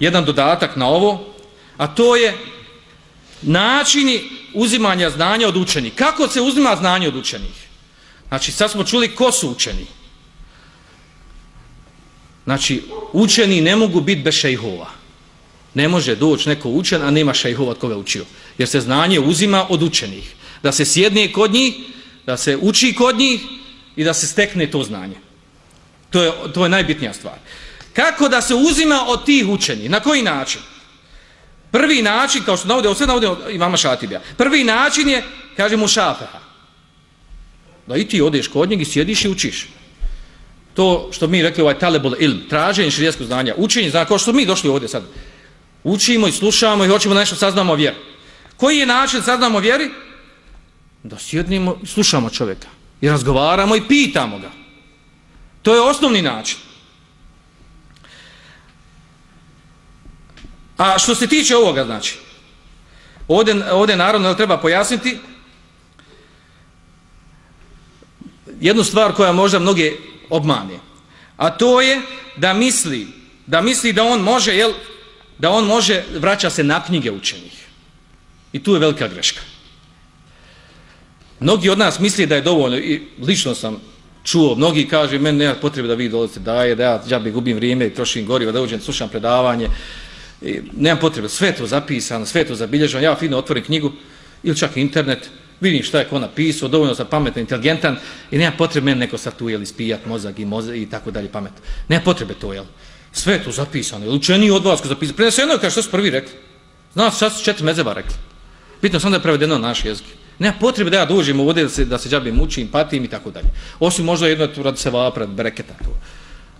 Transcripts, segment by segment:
jedan dodatak na ovo, a to je načini uzimanja znanja od učenih. Kako se uzima znanje od učenih? Znači, sad smo čuli ko su učeni. Znači, učeni ne mogu biti bez šejhova. Ne može doći neko učen, a nema šejhova od koga učio. Jer se znanje uzima od učenih. Da se sjedne kod njih, da se uči kod njih i da se stekne to znanje. To je, to je najbitnija stvar. Kako da se uzima od tih učenih? Na koji način? Prvi način, kao što navode, sve navode imama Šatibija, prvi način je, kaže mu šafeha. Da i ti odeš kod njeg i sjediš i učiš. To što mi rekli ovaj talebul ilm, traženje širijetskog znanja, učenje, zna, kao što mi došli ovdje sad. Učimo i slušamo i hoćemo nešto saznamo vjeru. Koji je način saznamo vjeri? Da sjednimo i slušamo čovjeka. I razgovaramo i pitamo ga. To je osnovni način. A što se tiče ovoga, znači, ovdje, ovdje naravno treba pojasniti jednu stvar koja možda mnoge obmane. A to je da misli, da misli da on može, jel, da on može, vraća se na knjige učenih. I tu je velika greška. Mnogi od nas misli da je dovoljno, i lično sam čuo, mnogi kaže, meni nema potrebe da vi dolazite, daje, da ja, ja bi gubim vrijeme i trošim gorivo, da uđem, slušam predavanje, Nemam potrebe, sve to zapisano, sve to zabilježeno, ja fino otvorim knjigu ili čak internet, vidim šta je ko napisao, dovoljno sam pametan, inteligentan i nema potrebe meni neko sad tu jel ispijat mozak i mozak i tako dalje pamet. Nema potrebe to, jel? Sve to zapisano, jel učeniji od vas ko zapisano. Preneseno kaže što su prvi rekli. Znaš, šta su četiri mezeba rekli. Bitno sam da je prevedeno na naš jezik. Nema potrebe da ja dođem ovdje da se, da se džabim, učim, patim i tako dalje. Osim možda jedno tu radi se vapra, breketa. To.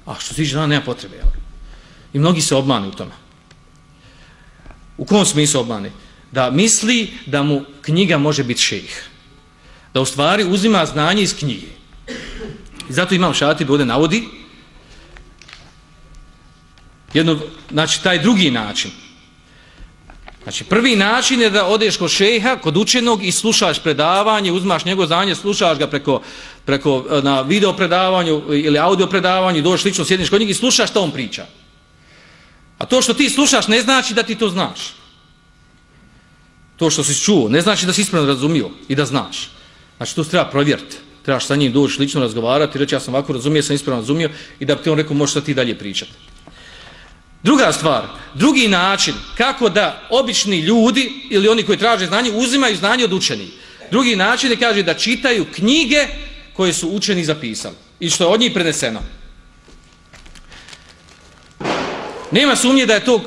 A što se tiče nema potrebe, jel? I mnogi se obmanu u tome. U kom smislu obmane? Da misli da mu knjiga može biti šejih. Da u stvari uzima znanje iz knjige. I zato imam šati ovdje navodi jedno, znači taj drugi način. Znači prvi način je da odeš kod šeha, kod učenog i slušaš predavanje, uzmaš njegov znanje, slušaš ga preko, preko na video predavanju ili audio predavanju, dođeš lično sjedniš kod njeg i slušaš što on priča. A to što ti slušaš ne znači da ti to znaš. To što si čuo ne znači da si ispravno razumio i da znaš. Znači to treba provjeriti. Trebaš sa njim doći lično razgovarati i reći ja sam ovako razumio, sam ispravno razumio i da bi ti on rekao možeš ti dalje pričati. Druga stvar, drugi način kako da obični ljudi ili oni koji traže znanje uzimaju znanje od učenih. Drugi način je kaže da čitaju knjige koje su učeni zapisali i što je od njih preneseno. Nema sumnje da je to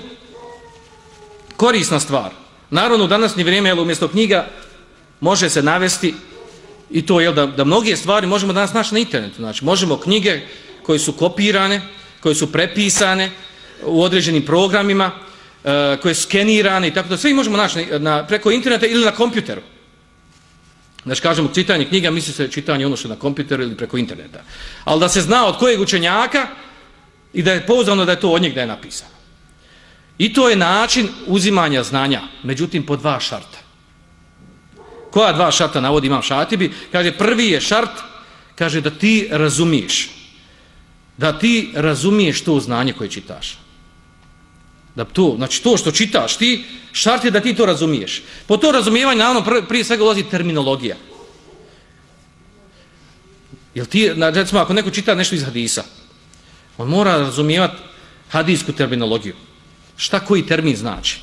korisna stvar. Naravno, u današnje vrijeme, jel, umjesto knjiga, može se navesti i to, jel, da, da mnoge stvari možemo danas naći na internetu. Znači, možemo knjige koje su kopirane, koje su prepisane u određenim programima, e, koje su skenirane i tako da sve možemo naći na, na, preko interneta ili na kompjuteru. Znači, kažemo, čitanje knjiga, misli se čitanje ono što na kompjuteru ili preko interneta. Ali da se zna od kojeg učenjaka, i da je pouzdano da je to od njeg da je napisano. I to je način uzimanja znanja, međutim po dva šarta. Koja dva šarta navodi imam šatibi? Kaže, prvi je šart, kaže da ti razumiješ. Da ti razumiješ to znanje koje čitaš. Da to, znači to što čitaš ti, šart je da ti to razumiješ. Po to razumijevanju, naravno, prije svega ulazi terminologija. Jel ti, recimo, ako neko čita nešto iz hadisa, On mora razumijevati hadijsku terminologiju. Šta koji termin znači?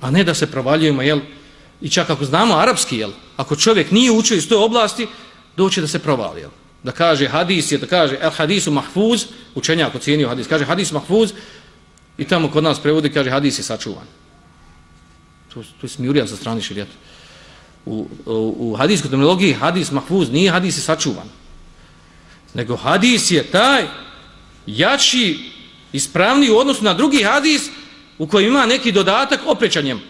A ne da se provaljujemo, jel? I čak ako znamo arapski, jel? Ako čovjek nije učio iz toj oblasti, doće da se provali, jel? Da kaže hadis je, da kaže el hadisu mahfuz, učenja ako cijenio hadis, kaže hadis mahfuz, i tamo kod nas prevodi, kaže hadis je sačuvan. To, to je smjurija za strani širijeta. U, u, u hadijskoj terminologiji hadis mahfuz nije hadis je sačuvan. Nego hadis je taj jači, ispravniji u odnosu na drugi hadis u kojem ima neki dodatak oprećanjem.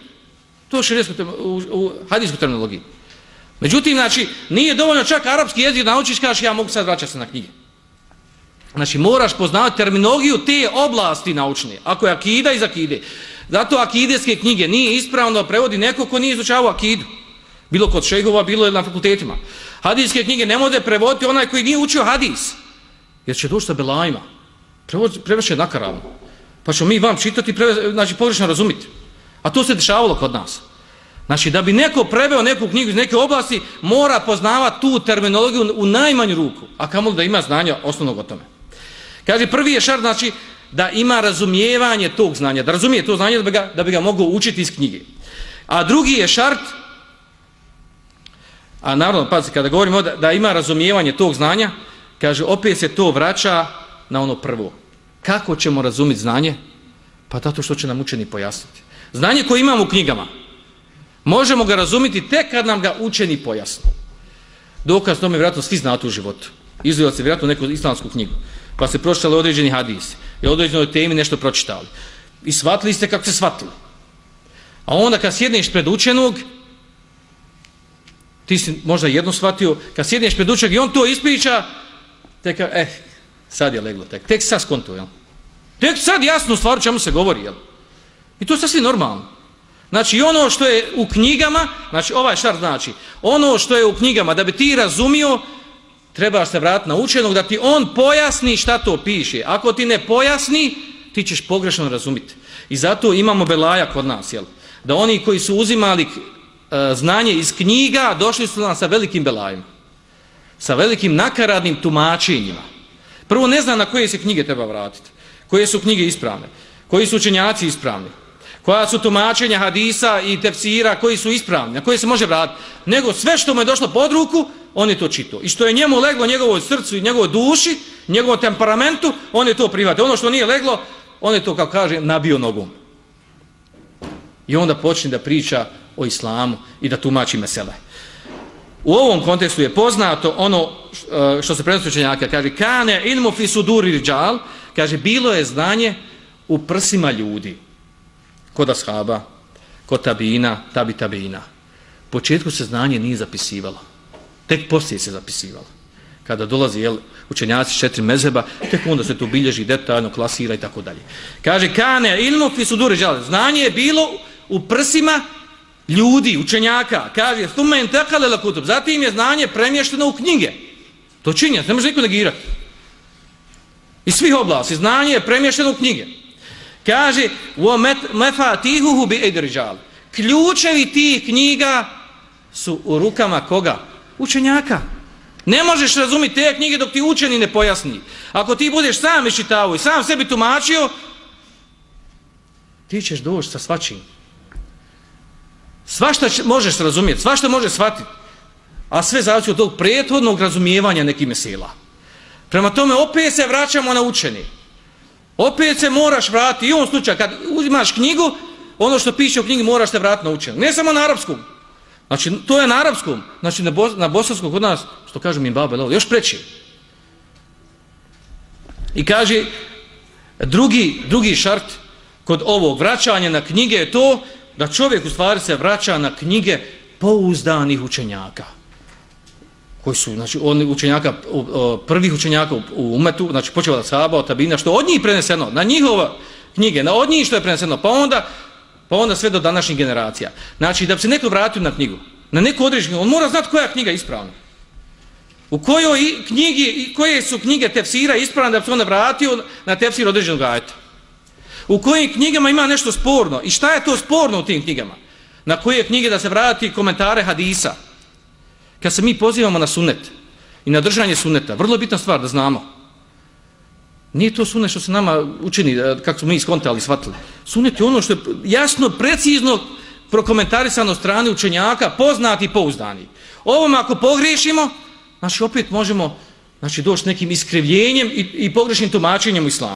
To je u, u hadijskoj terminologiji. Međutim, znači, nije dovoljno čak arapski jezik naučiš, kažeš ja mogu sad vraćati se na knjige. Znači, moraš poznavati terminologiju te oblasti naučne. Ako je akida iz akide. Zato akideske knjige nije ispravno prevodi neko ko nije izučavao akidu. Bilo kod šehova, bilo na fakultetima. Hadijske knjige ne može prevoditi onaj koji nije učio hadis. Jer će doći sa belajima. Prevrše nakaravno. Pa ćemo mi vam čitati, znači pogrešno razumiti. A to se dešavalo kod nas. Znači, da bi neko preveo neku knjigu iz neke oblasti, mora poznavati tu terminologiju u najmanju ruku, a kamo da ima znanja osnovnog o tome. Kaže, prvi je šart, znači, da ima razumijevanje tog znanja, da razumije to znanje da bi ga, da bi ga mogao učiti iz knjige. A drugi je šart, a naravno, pazite, kada govorimo da, da ima razumijevanje tog znanja, kaže, opet se to vraća na ono prvo. Kako ćemo razumjeti znanje? Pa zato što će nam učeni pojasniti. Znanje koje imamo u knjigama, možemo ga razumjeti tek kad nam ga učeni pojasni. Dokaz tome vjerojatno svi znate u životu. Izvijela se vjerojatno neku islamsku knjigu. Pa se pročitali određeni hadis. I određenoj temi nešto pročitali. I shvatili ste kako se shvatili. A onda kad sjedneš pred učenog, ti si možda jedno shvatio, kad sjedneš pred učenog i on to ispriča, tek, eh, sad je leglo, tek, tek sad skonto, jel? Tek sad jasno stvar čemu se govori, jel? I to je sasvim normalno. Znači ono što je u knjigama, znači ovaj šar znači, ono što je u knjigama, da bi ti razumio, trebaš se vratiti na učenog, da ti on pojasni šta to piše. Ako ti ne pojasni, ti ćeš pogrešno razumiti. I zato imamo belaja kod nas, jel? Da oni koji su uzimali e, znanje iz knjiga, došli su nam sa velikim belajima. Sa velikim nakaradnim tumačenjima. Prvo ne zna na koje se knjige treba vratiti. Koje su knjige ispravne. Koji su učenjaci ispravni koja su tumačenja hadisa i tefsira koji su ispravni, na koje se može vratiti, nego sve što mu je došlo pod ruku, on je to čito. I što je njemu leglo njegovoj srcu i njegovoj duši, njegovom temperamentu, on je to prihvatio. Ono što nije leglo, on je to, kao kaže, nabio nogom. I onda počne da priča o islamu i da tumači mesele. U ovom kontekstu je poznato ono e, što se prenosi učenjaka, kaže, kane ilmu fi suduri riđal, kaže, bilo je znanje u prsima ljudi kod ashaba, kod tabina, tabi tabina. U početku se znanje nije zapisivalo. Tek poslije se zapisivalo. Kada dolazi jel, učenjaci četiri mezeba, tek onda se to bilježi detaljno, klasira i tako dalje. Kaže, kane ilmu fi suduri žale. Znanje je bilo u prsima ljudi, učenjaka. Kaže, thumen tekale la kutub. Zatim je znanje premješteno u knjige. To činja, ne može niko negirati. Iz svih oblasti. Znanje je premješteno u knjige. Kaže, u mefatihuhu bi edriđal. Ključevi tih knjiga su u rukama koga? Učenjaka. Ne možeš razumjeti te knjige dok ti učeni ne pojasni. Ako ti budeš sam iščitavao i sam sebi tumačio, ti ćeš doći sa svačim. Svašta možeš razumjeti, svašta možeš shvatiti. A sve zavisi od tog prethodnog razumijevanja nekime sila. Prema tome, opet se vraćamo na učeni. Opet se moraš vratiti, i u ovom slučaju, kad uzimaš knjigu, ono što piše u knjigi moraš se vratiti na učenje. Ne samo na arapskom. Znači, to je na arapskom. Znači, na, bos na bosanskom kod nas, što kažu mi babe, još preći. I kaže, drugi šart kod ovog vraćanja na knjige je to da čovjek u stvari se vraća na knjige pouzdanih učenjaka koji su znači oni učenjaka prvih učenjaka u umetu znači počeo da saba od tabina što od njih preneseno na njihova knjige na od njih što je preneseno pa onda pa onda sve do današnjih generacija. Znači da bi se neko vratio na knjigu na neku određenu on mora znati koja knjiga je ispravna. U kojoj knjigi koje su knjige tefsira ispravne da bi se on vratio na tefsir određenog ajeta u kojim knjigama ima nešto sporno i šta je to sporno u tim knjigama na koje knjige da se vrati komentare hadisa kad se mi pozivamo na sunet i na držanje suneta, vrlo bitna stvar da znamo. Nije to sunet što se nama učini, e, kako smo mi iskontali, shvatili. Sunet je ono što je jasno, precizno prokomentarisano strane učenjaka, poznati i pouzdani. Ovom ako pogriješimo, znači opet možemo znači, doći nekim iskrivljenjem i, i pogrešnim tumačenjem u islamu.